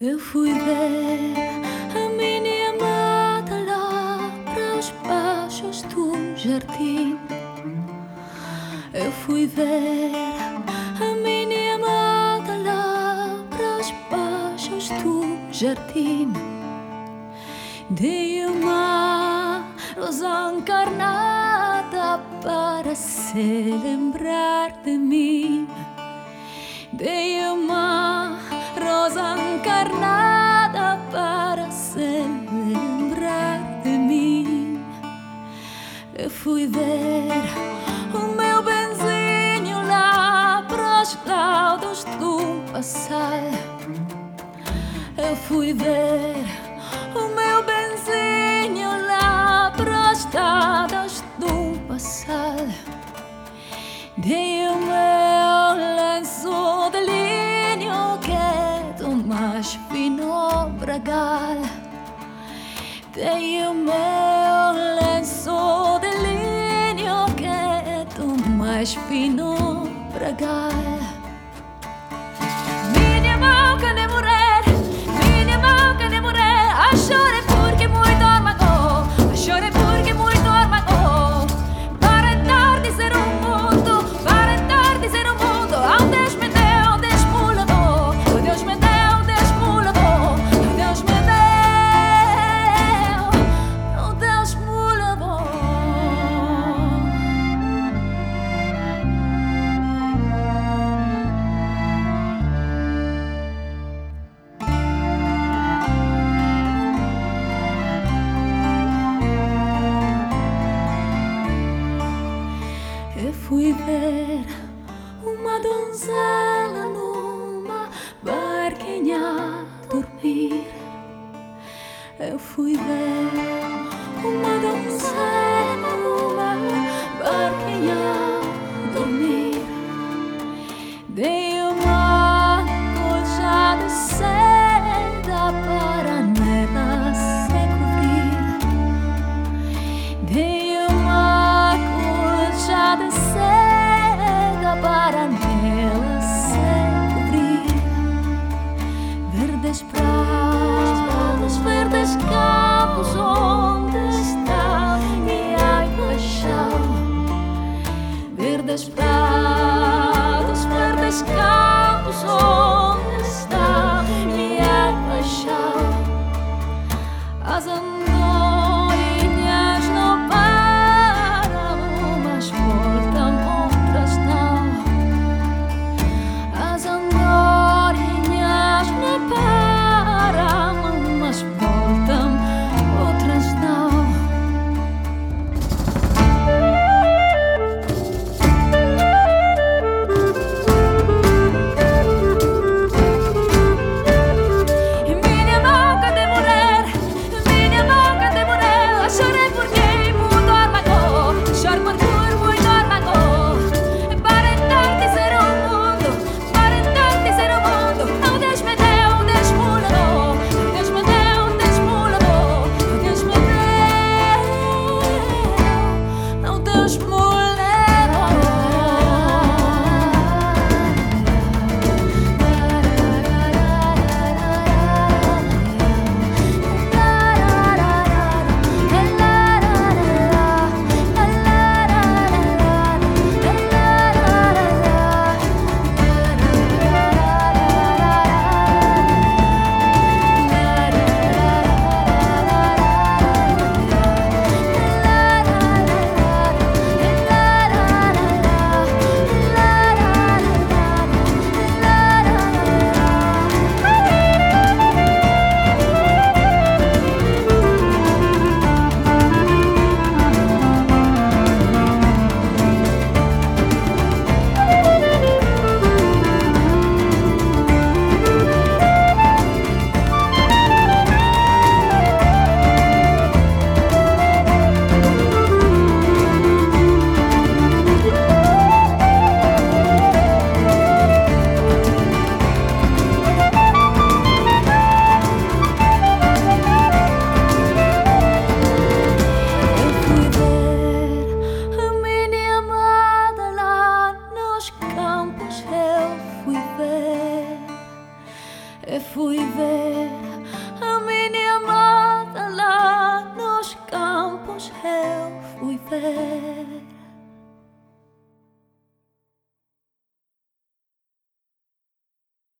Eu fui ver a minha amada lá para os baixos do jardim. Eu fui ver a minha amada lá para os baixos do jardim. Dei uma rosa encarnada para se lembrar de mim. Dei uma madrugal. Dei o meu lenço de linho que é tu mais fino pregal. 陪伴。Amada